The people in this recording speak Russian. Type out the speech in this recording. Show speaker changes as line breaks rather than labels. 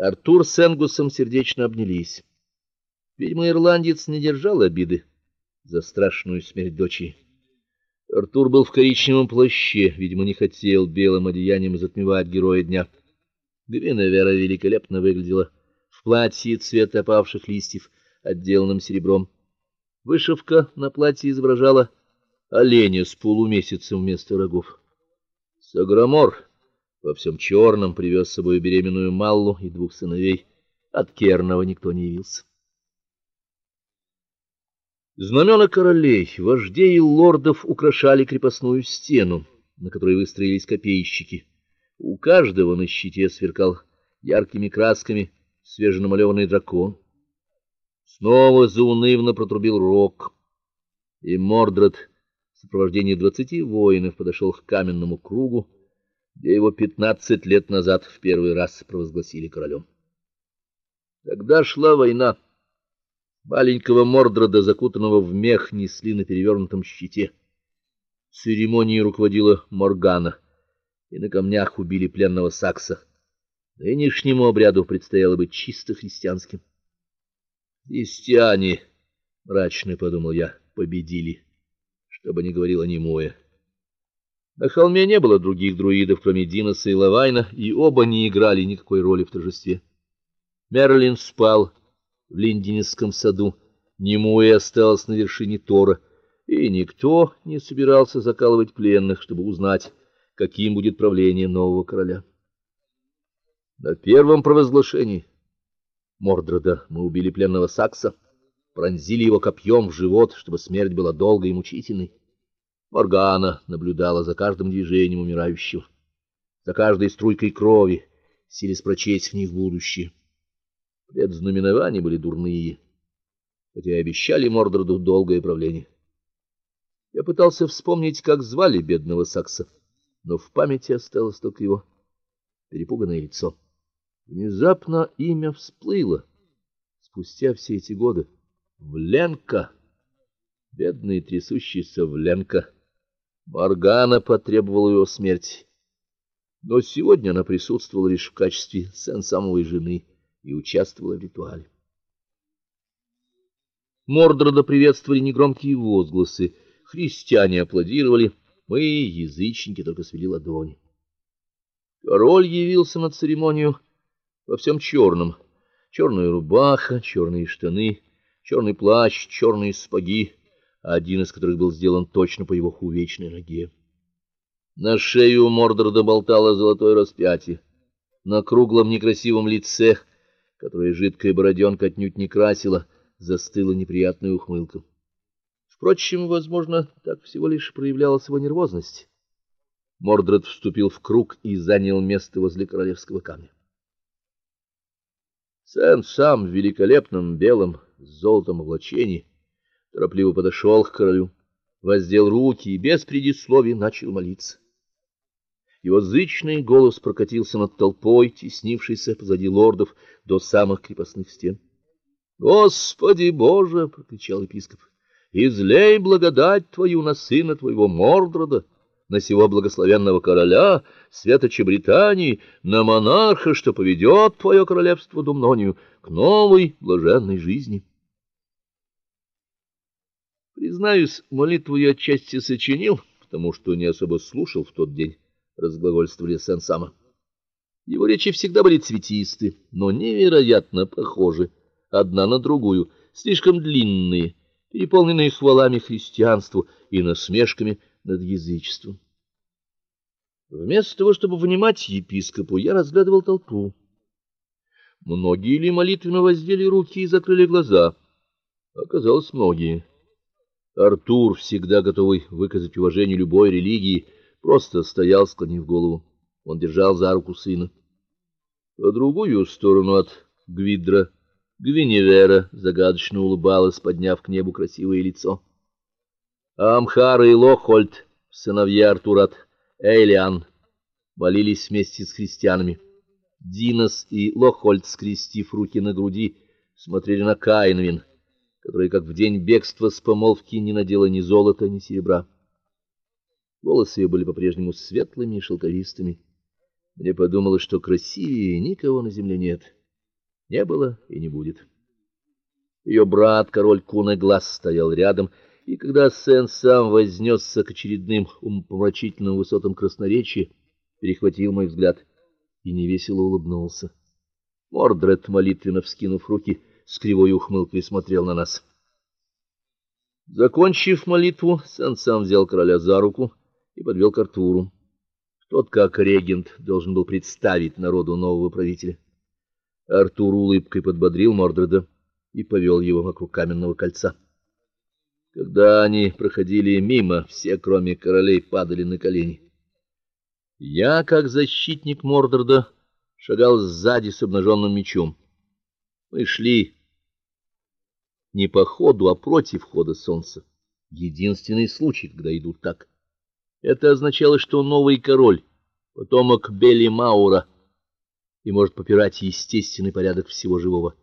Артур с Энгусом сердечно обнялись. Видимо, ирландец не держал обиды за страшную смерть дочери. Артур был в коричневом плаще, видимо, не хотел белым одеянием затмевать героя дня. Гвиневера великолепно выглядела в платье цвета опавших листьев, отделанном серебром. Вышивка на платье изображала оленя с полумесяцем вместо рогов. Саграмор во всем черном привез с собой беременную Маллу и двух сыновей. От Кернова никто не явился. Знамена королей, вождей и лордов украшали крепостную стену, на которой выстроились копейщики. У каждого на щите сверкал яркими красками свеженамалеванный дракон. Снова заунывно протрубил рог, и Мордред в сопровождении двадцати воинов подошел к каменному кругу, где его пятнадцать лет назад в первый раз провозгласили королем. Тогда шла война. Маленького Мордрода, закутанного в мех, несли на перевернутом щите. Церемонией руководила Моргана, и на камнях убили пленного сакса. Нынешнему обряду предстояло быть чисто христианским. Христиане, мрачно подумал я, победили, чтобы не говорила немое. На холме не было других друидов, кроме Диноса и Лавайна, и оба не играли никакой роли в торжестве. Мерлин спал в Линдинском саду, Немуэ осталась на вершине Тора, и никто не собирался закалывать пленных, чтобы узнать, каким будет правление нового короля. На первом провозглашении Мордреда мы убили пленного сакса, пронзили его копьем в живот, чтобы смерть была долгой и мучительной. Моргана наблюдала за каждым движением умирающего, за каждой струйкой крови, силясь прочесть в них будущее. Предзнаменования были дурные, хотя и обещали Мордреду долгое правление. Я пытался вспомнить, как звали бедного Сакса, но в памяти осталось только его перепуганное лицо. Внезапно имя всплыло. Спустя все эти годы Вленка, бедный трясущийся Вленка. Моргана потребовала его смерти. Но сегодня она присутствовала лишь в качестве сен-самовой жены и участвовала в ритуале. Мордрода приветствовали негромкие возгласы, христиане аплодировали, мы, язычники, только свели ладони. Король явился на церемонию во всем черном: черная рубаха, черные штаны, черный плащ, черные сапоги один из которых был сделан точно по его увечной ноге. На шею Мордорда болтало золотое распятие. На круглом некрасивом лице, которое жидкая бороденка отнюдь не красила, застыла неприятная ухмылка. Впрочем, возможно, так всего лишь проявлялась его нервозность. Мордред вступил в круг и занял место возле королевского камня. Сэн сам в великолепном белом с золотом облачении торопливо подошел к королю, воздел руки и без предисловий начал молиться. Его зычный голос прокатился над толпой, теснившейся позади лордов до самых крепостных стен. "Господи Боже!" прокричал епископ. "Излей благодать твою на сына твоего Мордрода, на сего благословенного короля, светоча Британии, на монарха, что поведет твое королевство Думнонию к новой блаженной жизни". Признаюсь, молитву я отчасти сочинил, потому что не особо слушал в тот день, разглагольствовали Сен-Сама. Его речи всегда были цветисты, но невероятно похожи одна на другую, слишком длинные, переполненные хвалами христианству и насмешками над язычеством. Вместо того, чтобы внимать епископу, я разглядывал толпу. Многие ли молитвенно воздели руки и закрыли глаза? Оказалось, многие. Артур, всегда готовый выказать уважение любой религии, просто стоял, склонив голову. Он держал за руку сына. По другую сторону от Гвидра Гвиневера загадочно улыбалась, подняв к небу красивое лицо. Амхар и Лохольд, сыновья Артура от Эйлиан, молились вместе с христианами. Динос и Лохольд, скрестив руки на груди, смотрели на Каинвин которая, как в день бегства с помолвки, не надела ни золота, ни серебра. Волосы ее были по-прежнему светлыми и шелковистыми. Мне подумалось, что красивее никого на земле нет. не было и не будет. Ее брат, король Кунеглас, стоял рядом, и когда Сен сам вознесся к очередным умопомрачительным высотам красноречия, перехватил мой взгляд и невесело улыбнулся. Мордред, молитвенно вскинув руки, с кривой ухмылкой смотрел на нас. Закончив молитву, Сен сам взял короля за руку и подвел к Артуру. Тот, как регент, должен был представить народу нового правителя. Артур улыбкой подбодрил Мордреда и повел его вокруг каменного кольца. Когда они проходили мимо, все, кроме королей, падали на колени. Я, как защитник Мордреда, шагал сзади с обнаженным мечом. Мы шли не по ходу, а против хода солнца. Единственный случай, когда идут так. Это означало, что новый король, потомок Бели Маура, и может попирать естественный порядок всего живого.